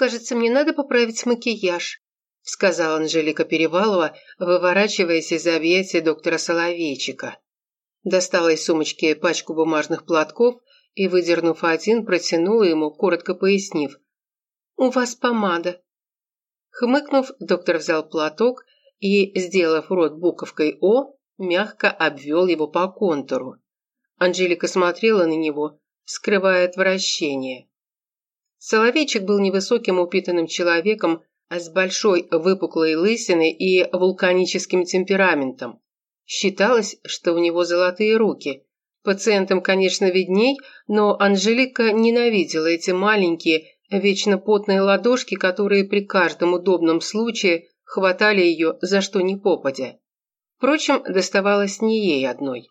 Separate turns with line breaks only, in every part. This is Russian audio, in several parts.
кажется, мне надо поправить макияж», сказала Анжелика Перевалова, выворачиваясь из объятия доктора Соловейчика. Достала из сумочки пачку бумажных платков и, выдернув один, протянула ему, коротко пояснив. «У вас помада». Хмыкнув, доктор взял платок и, сделав рот буковкой «О», мягко обвел его по контуру. Анжелика смотрела на него, скрывая отвращение. Соловейчик был невысоким упитанным человеком, а с большой выпуклой лысиной и вулканическим темпераментом. Считалось, что у него золотые руки. Пациентам, конечно, видней, но Анжелика ненавидела эти маленькие, вечно потные ладошки, которые при каждом удобном случае хватали ее за что ни попадя. Впрочем, доставалось не ей одной.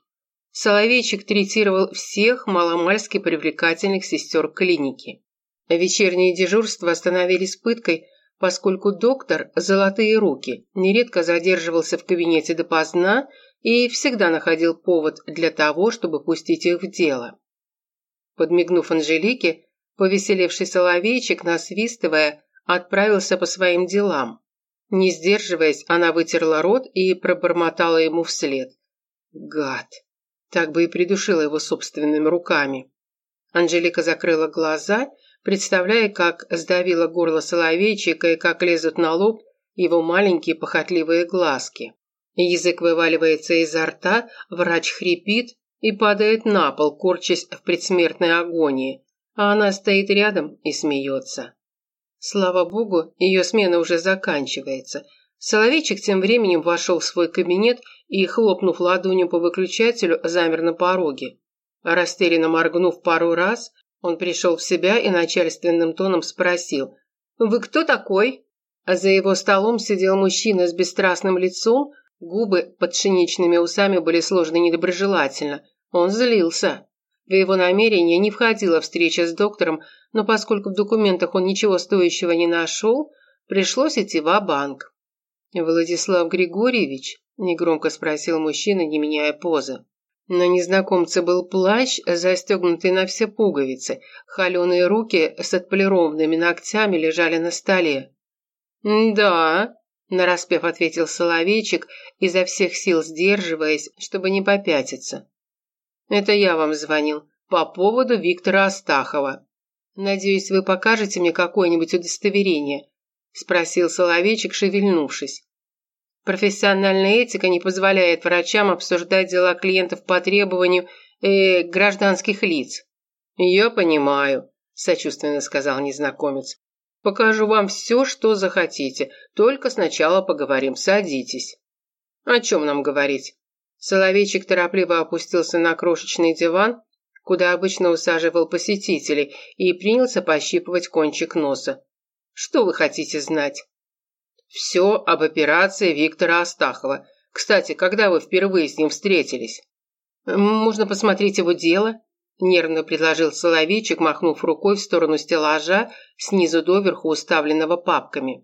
Соловейчик третировал всех маломальски привлекательных сестер клиники. Вечерние дежурства становились пыткой, поскольку доктор «Золотые руки» нередко задерживался в кабинете допоздна и всегда находил повод для того, чтобы пустить их в дело. Подмигнув Анжелике, повеселевший соловейчик, насвистывая, отправился по своим делам. Не сдерживаясь, она вытерла рот и пробормотала ему вслед. «Гад!» Так бы и придушила его собственными руками. Анжелика закрыла глаза, представляя, как сдавила горло соловейчика и как лезут на лоб его маленькие похотливые глазки. Язык вываливается изо рта, врач хрипит и падает на пол, корчась в предсмертной агонии, а она стоит рядом и смеется. Слава богу, ее смена уже заканчивается. Соловейчик тем временем вошел в свой кабинет и, хлопнув ладонью по выключателю, замер на пороге. Растерянно моргнув пару раз, он пришел в себя и начальственным тоном спросил «Вы кто такой?» А за его столом сидел мужчина с бесстрастным лицом, губы под пшеничными усами были сложены недоброжелательно. Он злился. В его намерение не входила встреча с доктором, но поскольку в документах он ничего стоящего не нашел, пришлось идти в банк «Владислав Григорьевич?» негромко спросил мужчина, не меняя позы. На незнакомце был плащ, застегнутый на все пуговицы. Холеные руки с отполированными ногтями лежали на столе. «Да», – нараспев ответил Соловейчик, изо всех сил сдерживаясь, чтобы не попятиться. «Это я вам звонил по поводу Виктора Астахова. Надеюсь, вы покажете мне какое-нибудь удостоверение?» – спросил Соловейчик, шевельнувшись. Профессиональная этика не позволяет врачам обсуждать дела клиентов по требованию э, гражданских лиц. Я понимаю, сочувственно сказал незнакомец. Покажу вам все, что захотите, только сначала поговорим, садитесь. О чем нам говорить? Соловейчик торопливо опустился на крошечный диван, куда обычно усаживал посетителей, и принялся пощипывать кончик носа. Что вы хотите знать? Все об операции Виктора Астахова. Кстати, когда вы впервые с ним встретились? Можно посмотреть его дело? Нервно предложил Соловейчик, махнув рукой в сторону стеллажа, снизу доверху уставленного папками.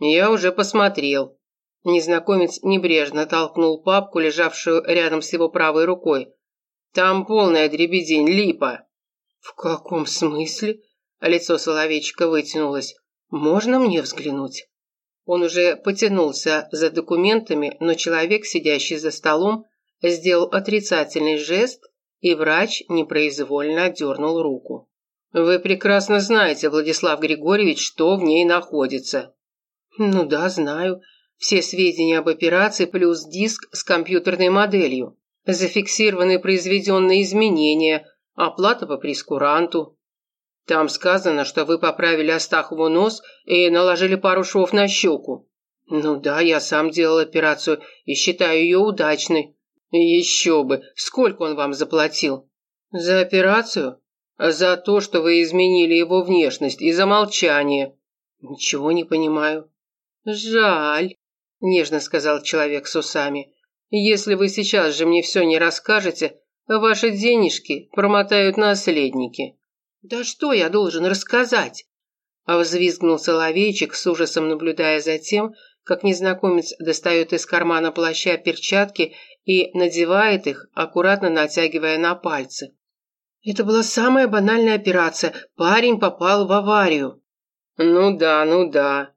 Я уже посмотрел. Незнакомец небрежно толкнул папку, лежавшую рядом с его правой рукой. Там полная дребедень, липа. В каком смысле? Лицо Соловейчика вытянулось. Можно мне взглянуть? Он уже потянулся за документами, но человек, сидящий за столом, сделал отрицательный жест, и врач непроизвольно отдернул руку. «Вы прекрасно знаете, Владислав Григорьевич, что в ней находится». «Ну да, знаю. Все сведения об операции плюс диск с компьютерной моделью. Зафиксированы произведенные изменения, оплата по прескуранту, там сказано, что вы поправили Астахову нос и наложили пару швов на щеку. Ну да, я сам делал операцию и считаю ее удачной. Еще бы, сколько он вам заплатил? За операцию? За то, что вы изменили его внешность и за молчание. Ничего не понимаю. Жаль, нежно сказал человек с усами. Если вы сейчас же мне все не расскажете, ваши денежки промотают наследники. «Да что я должен рассказать?» А взвизгнул Соловейчик, с ужасом наблюдая за тем, как незнакомец достает из кармана плаща перчатки и надевает их, аккуратно натягивая на пальцы. Это была самая банальная операция. Парень попал в аварию. Ну да, ну да.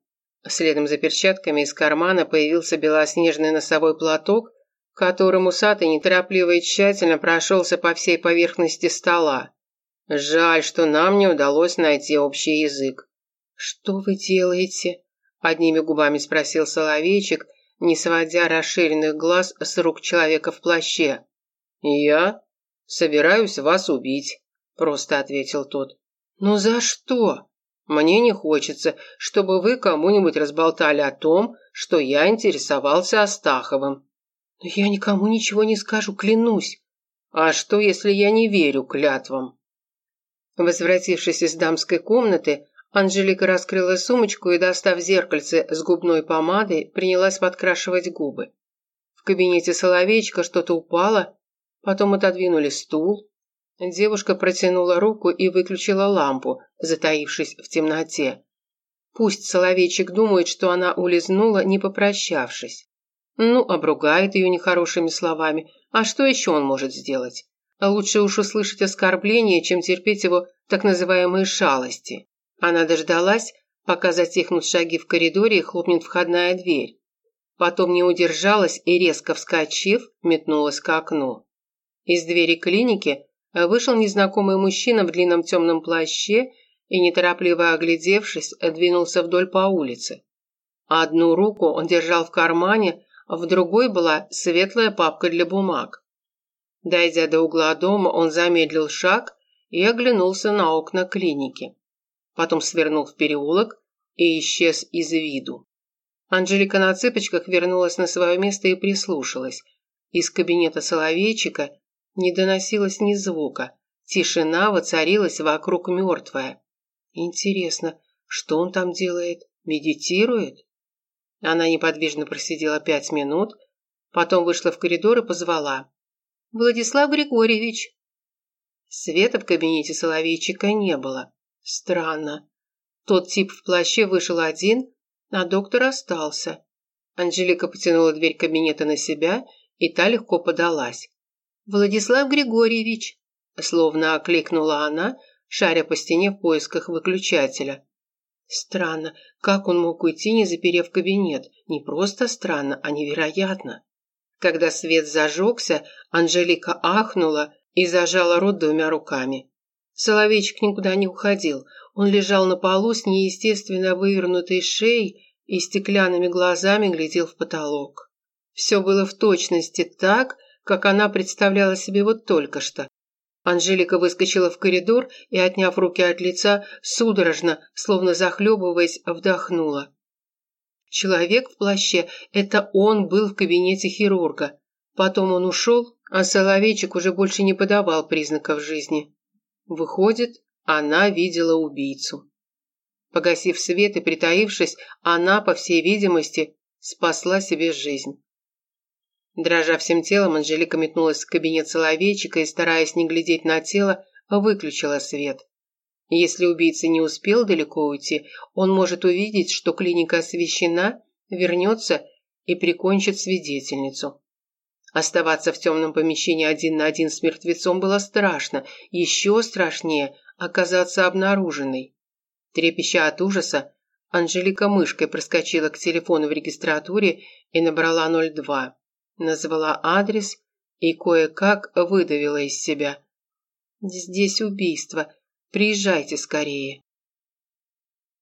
Следом за перчатками из кармана появился белоснежный носовой платок, которым усатый неторопливо и тщательно прошелся по всей поверхности стола. Жаль, что нам не удалось найти общий язык. «Что вы делаете?» – одними губами спросил Соловейчик, не сводя расширенных глаз с рук человека в плаще. «Я собираюсь вас убить», – просто ответил тот. «Но за что?» «Мне не хочется, чтобы вы кому-нибудь разболтали о том, что я интересовался Астаховым».
«Но я никому ничего не скажу, клянусь».
«А что, если я не верю клятвам?» Возвратившись из дамской комнаты, Анжелика раскрыла сумочку и, достав зеркальце с губной помадой, принялась подкрашивать губы. В кабинете Соловейчика что-то упало, потом отодвинули стул. Девушка протянула руку и выключила лампу, затаившись в темноте. Пусть Соловейчик думает, что она улизнула, не попрощавшись. Ну, обругает ее нехорошими словами, а что еще он может сделать? Лучше уж услышать оскорбление, чем терпеть его так называемые шалости. Она дождалась, пока затихнут шаги в коридоре и хлопнет входная дверь. Потом не удержалась и, резко вскочив, метнулась к окну. Из двери клиники вышел незнакомый мужчина в длинном темном плаще и, неторопливо оглядевшись, двинулся вдоль по улице. Одну руку он держал в кармане, в другой была светлая папка для бумаг. Дойдя до угла дома, он замедлил шаг и оглянулся на окна клиники потом свернул в переулок и исчез из виду. Анжелика на цыпочках вернулась на свое место и прислушалась. Из кабинета Соловейчика не доносилось ни звука. Тишина воцарилась вокруг мертвая. Интересно, что он там делает? Медитирует? Она неподвижно просидела пять минут, потом вышла в коридор и позвала. «Владислав Григорьевич!» Света в кабинете Соловейчика не было. Странно. Тот тип в плаще вышел один, а доктор остался. Анжелика потянула дверь кабинета на себя, и та легко подалась. «Владислав Григорьевич!» Словно окликнула она, шаря по стене в поисках выключателя. Странно, как он мог уйти, не заперев кабинет? Не просто странно, а невероятно. Когда свет зажегся, Анжелика ахнула и зажала рот двумя руками. Соловейчик никуда не уходил. Он лежал на полу с неестественно вывернутой шеей и стеклянными глазами глядел в потолок. Все было в точности так, как она представляла себе вот только что. Анжелика выскочила в коридор и, отняв руки от лица, судорожно, словно захлебываясь, вдохнула. Человек в плаще – это он был в кабинете хирурга. Потом он ушел, а Соловейчик уже больше не подавал признаков жизни. Выходит, она видела убийцу. Погасив свет и притаившись, она, по всей видимости, спасла себе жизнь. Дрожа всем телом, Анжелика метнулась в кабинет Соловейчика и, стараясь не глядеть на тело, выключила свет. Если убийца не успел далеко уйти, он может увидеть, что клиника освещена, вернется и прикончит свидетельницу. Оставаться в темном помещении один на один с мертвецом было страшно, еще страшнее оказаться обнаруженной. Трепеща от ужаса, Анжелика мышкой проскочила к телефону в регистратуре и набрала 02. Назвала адрес и кое-как выдавила из себя. «Здесь убийство. Приезжайте скорее».